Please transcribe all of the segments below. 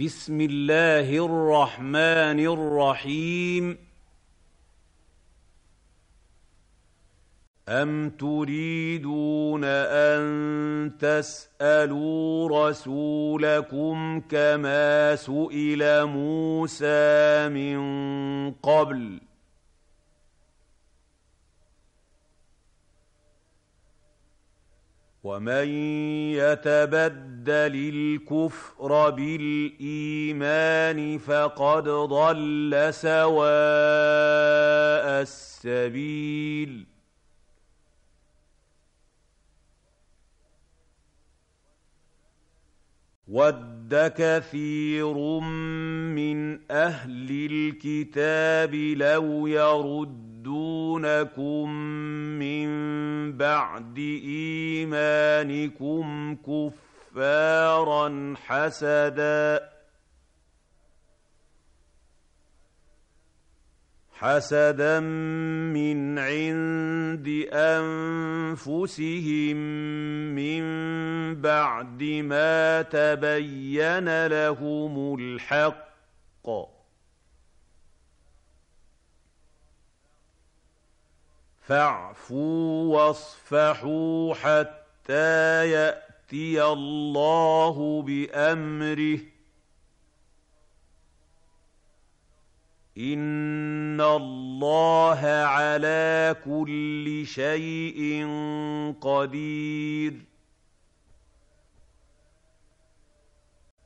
بسم الله الرحمن الرحيم أم تريدون أن تسألوا رسولكم كما سئل موسى من قبل ۖ ومن يتبدل الكفر بالايمان فقد ضل سواء السبيل ود كثير من اهل الكتاب لو يرد يردونكم من بعد ايمانكم كفارا حسدا حسدا من عند انفسهم من بعد ما تبين لهم الحق فاعفوا واصفحوا حتى ياتي الله بامره ان الله على كل شيء قدير.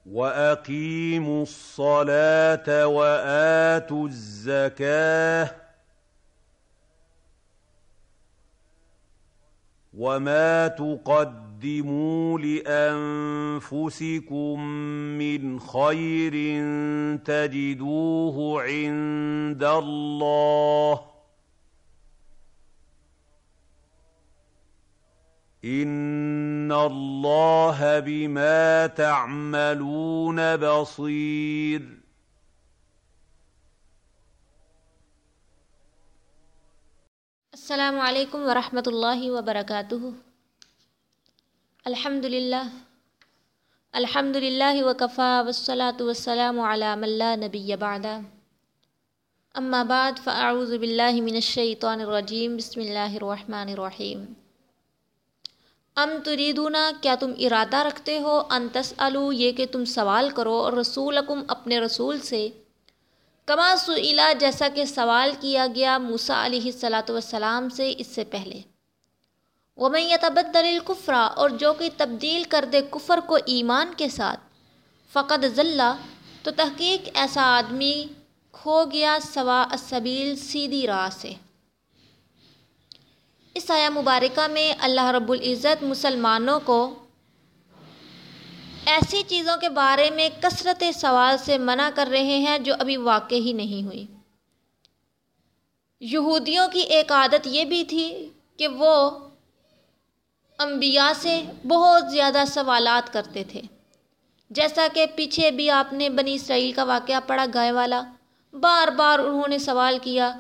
واقيموا الصلاه واتوا الزكاه وما تقدموا لانفسكم من خير تجدوه عند الله ان الله بما تعملون بصير السلام علیکم ورحمۃ اللہ وبرکاتہ۔ الحمد للہ الحمد للہ وکفا وسلاۃ وسلام علام اللہ نبی بعد۔ اما بعد، فاعوذ باللہ من الشیطان الرجیم، بسم اللہ الرحمن الرحیم۔ ام تریدونا کیا تم ارادہ رکھتے ہو ان تسالو یہ کہ تم سوال کرو اور رسولکم اپنے رسول سے۔ کما سلا جیسا کہ سوال کیا گیا موسا علیہ الصلاۃ والسلام سے اس سے پہلے۔ وہ میں یتبدل القفرا اور جو کہ تبدیل کر دے کفر کو ایمان کے ساتھ فقط ذلہ تو تحقیق ایسا آدمی کھو گیا سوا السبیل سیدھی راہ سے۔ اس آیا مبارکہ میں اللہ رب العزت مسلمانوں کو ایسی چیزوں کے بارے میں کثرت سوال سے منع کر رہے ہیں جو ابھی واقع ہی نہیں ہوئی۔ یہودیوں کی ایک عادت یہ بھی تھی کہ وہ انبیاء سے بہت زیادہ سوالات کرتے تھے۔ جیسا کہ پیچھے بھی آپ نے بنی اسرائیل کا واقعہ پڑھا، گائے والا، بار بار انہوں نے سوال کیا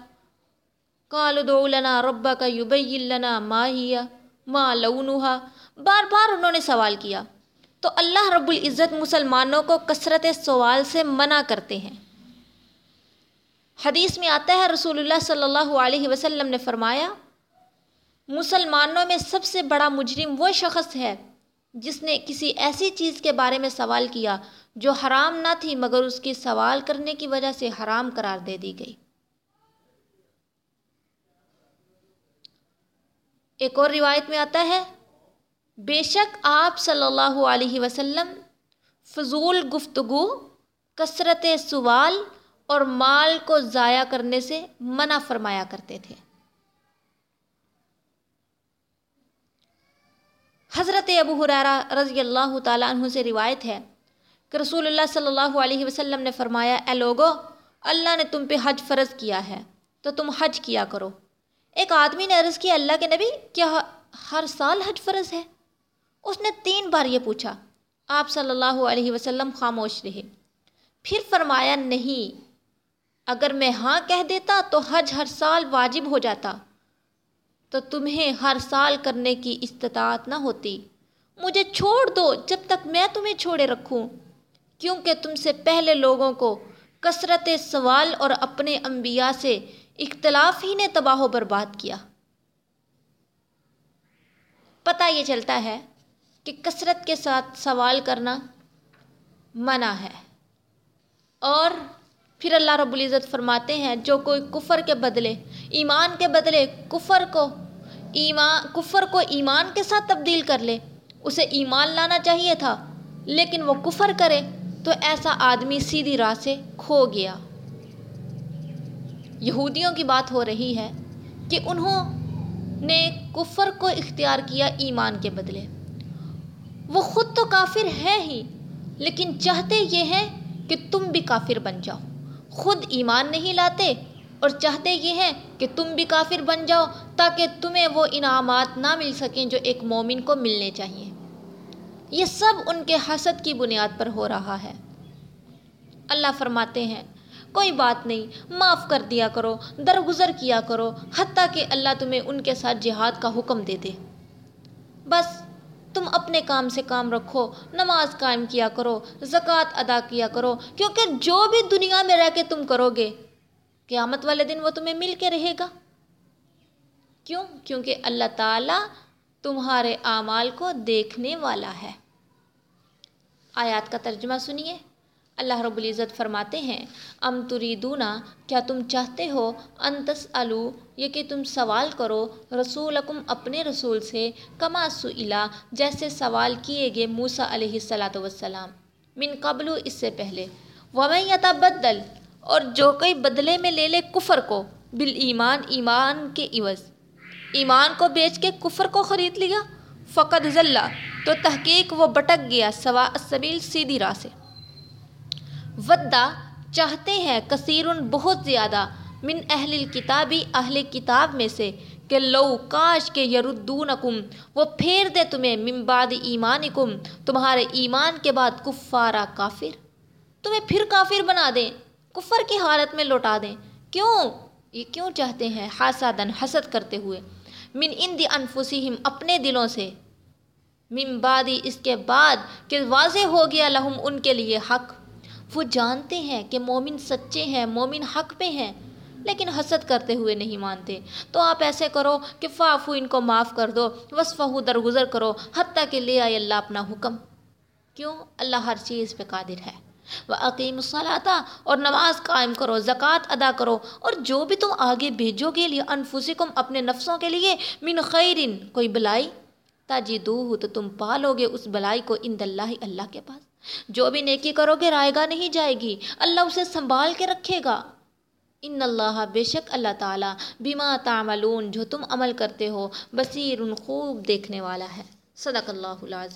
دو لنا ربا کا یوبئی لنا ماہیا ماں لونوہا بار بار انہوں نے سوال کیا۔ تو اللہ رب العزت مسلمانوں کو کثرت سوال سے منع کرتے ہیں۔ حدیث میں آتا ہے، رسول اللہ صلی اللہ علیہ وسلم نے فرمایا، مسلمانوں میں سب سے بڑا مجرم وہ شخص ہے جس نے کسی ایسی چیز کے بارے میں سوال کیا جو حرام نہ تھی مگر اس کی سوال کرنے کی وجہ سے حرام قرار دے دی گئی۔ ایک اور روایت میں آتا ہے بے شک آپ صلی اللہ علیہ وسلم فضول گفتگو، کثرت سوال اور مال کو ضائع کرنے سے منع فرمایا کرتے تھے۔ حضرت ابو حرارہ رضی اللہ تعالیٰ عنہ سے روایت ہے کہ رسول اللہ صلی اللہ علیہ وسلم نے فرمایا، اے لوگو، اللہ نے تم پہ حج فرض کیا ہے، تو تم حج کیا کرو۔ ایک آدمی نے عرض کیا، اللہ کے نبی، کیا ہر سال حج فرض ہے؟ اس نے تین بار یہ پوچھا، آپ صلی اللہ علیہ وسلم خاموش رہے۔ پھر فرمایا، نہیں، اگر میں ہاں کہہ دیتا تو حج ہر سال واجب ہو جاتا۔ تو تمہیں ہر سال کرنے کی استطاعت نہ ہوتی۔ مجھے چھوڑ دو جب تک میں تمہیں چھوڑے رکھوں۔ کیونکہ تم سے پہلے لوگوں کو کثرت سوال اور اپنے انبیاء سے اختلاف ہی نے تباہ و برباد کیا۔ پتہ یہ چلتا ہے کہ کثرت کے ساتھ سوال کرنا منع ہے۔ اور پھر اللہ رب العزت فرماتے ہیں، جو کوئی کفر کے بدلے، ایمان کے بدلے کفر کو ایمان، کفر کو ایمان کے ساتھ تبدیل کر لے، اسے ایمان لانا چاہیے تھا، لیکن وہ کفر کرے تو ایسا آدمی سیدھی راہ سے کھو گیا۔ یہودیوں کی بات ہو رہی ہے کہ انہوں نے کفر کو اختیار کیا ایمان کے بدلے۔ وہ خود تو کافر ہیں ہی، لیکن چاہتے یہ ہیں کہ تم بھی کافر بن جاؤ۔ خود ایمان نہیں لاتے اور چاہتے یہ ہیں کہ تم بھی کافر بن جاؤ تاکہ تمہیں وہ انعامات نہ مل سکیں جو ایک مومن کو ملنے چاہیے۔ یہ سب ان کے حسد کی بنیاد پر ہو رہا ہے۔ اللہ فرماتے ہیں، کوئی بات نہیں، معاف کر دیا کرو، درگزر کیا کرو، حتیٰ کہ اللہ تمہیں ان کے ساتھ جہاد کا حکم دے دے۔ بس تم اپنے کام سے کام رکھو، نماز قائم کیا کرو، زکوٰۃ ادا کیا کرو، کیونکہ جو بھی دنیا میں رہ کے تم کرو گے، قیامت والے دن وہ تمہیں مل کے رہے گا۔ کیوں؟ کیونکہ اللہ تعالیٰ تمہارے اعمال کو دیکھنے والا ہے۔ آیات کا ترجمہ سنیے۔ اللہ رب العزت فرماتے ہیں، ام تریدونا کیا تم چاہتے ہو انتس الو یہ کہ تم سوال کرو رسولکم اپنے رسول سے، کما سلا جیسے سوال کیے گئے موسا علیہ السلاۃ وسلام من قبل، اس سے پہلے۔ ومن یتبدل، اور جو کوئی بدلے میں لے لے کفر کو بال ایمان ایمان کے عوض۔ ایمان کو بیچ کے کفر کو خرید لیا۔ فقط ذلہ، تو تحقیق وہ بٹک گیا سوا سبیل سیدھی راہ سے۔ ودا، چاہتے ہیں کثیر بہت زیادہ، من اہل الکتابی اہل کتاب میں سے، کہ لو کاش کے یردونکم، وہ پھیر دے تمہیں من بعد ایمانکم، تمہارے ایمان کے بعد کفارہ کافر۔ تمہیں پھر کافر بنا دیں، کفر کی حالت میں لوٹا دیں۔ کیوں؟ یہ کیوں چاہتے ہیں حاسدن حسد کرتے ہوئے؟ من ان دی انفسہم، اپنے دلوں سے۔ من بعدی اس کے بعد کہ واضح ہو گیا لہم ان کے لیے حق۔ وہ جانتے ہیں کہ مومن سچے ہیں، مومن حق پہ ہیں، لیکن حسد کرتے ہوئے نہیں مانتے۔ تو آپ ایسے کرو کہ فافو ان کو معاف کر دو، وصفہ درگزر کرو، حتیٰ کہ لے آئے اللہ اپنا حکم۔ کیوں؟ اللہ ہر چیز پہ قادر ہے۔ وہ عقیم الصلاطہ اور نماز قائم کرو، زکوٰۃ ادا کرو، اور جو بھی تم آگے بھیجو گے لیے انفسکم اپنے نفسوں کے لیے من خیرن کوئی بلائی؟ تاجی دو ہو تو تم پالو گے اس بلائی کو ان اللہ اللہ کے پاس۔ جو بھی نیکی کرو گے، رائے نہیں جائے گی۔ اللہ اسے سنبھال کے رکھے گا۔ ان اللہ بے شک اللہ تعالیٰ بیما تعملون، جو تم عمل کرتے ہو، بصیر خوب دیکھنے والا ہے۔ صدق اللہ العظیم۔